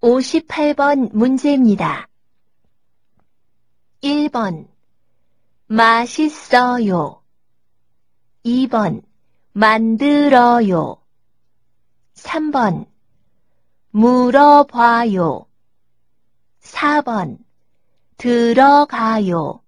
58번 문제입니다. 1번 맛있어요. 2번 만들어요. 3번 물어봐요. 4번 들어가요.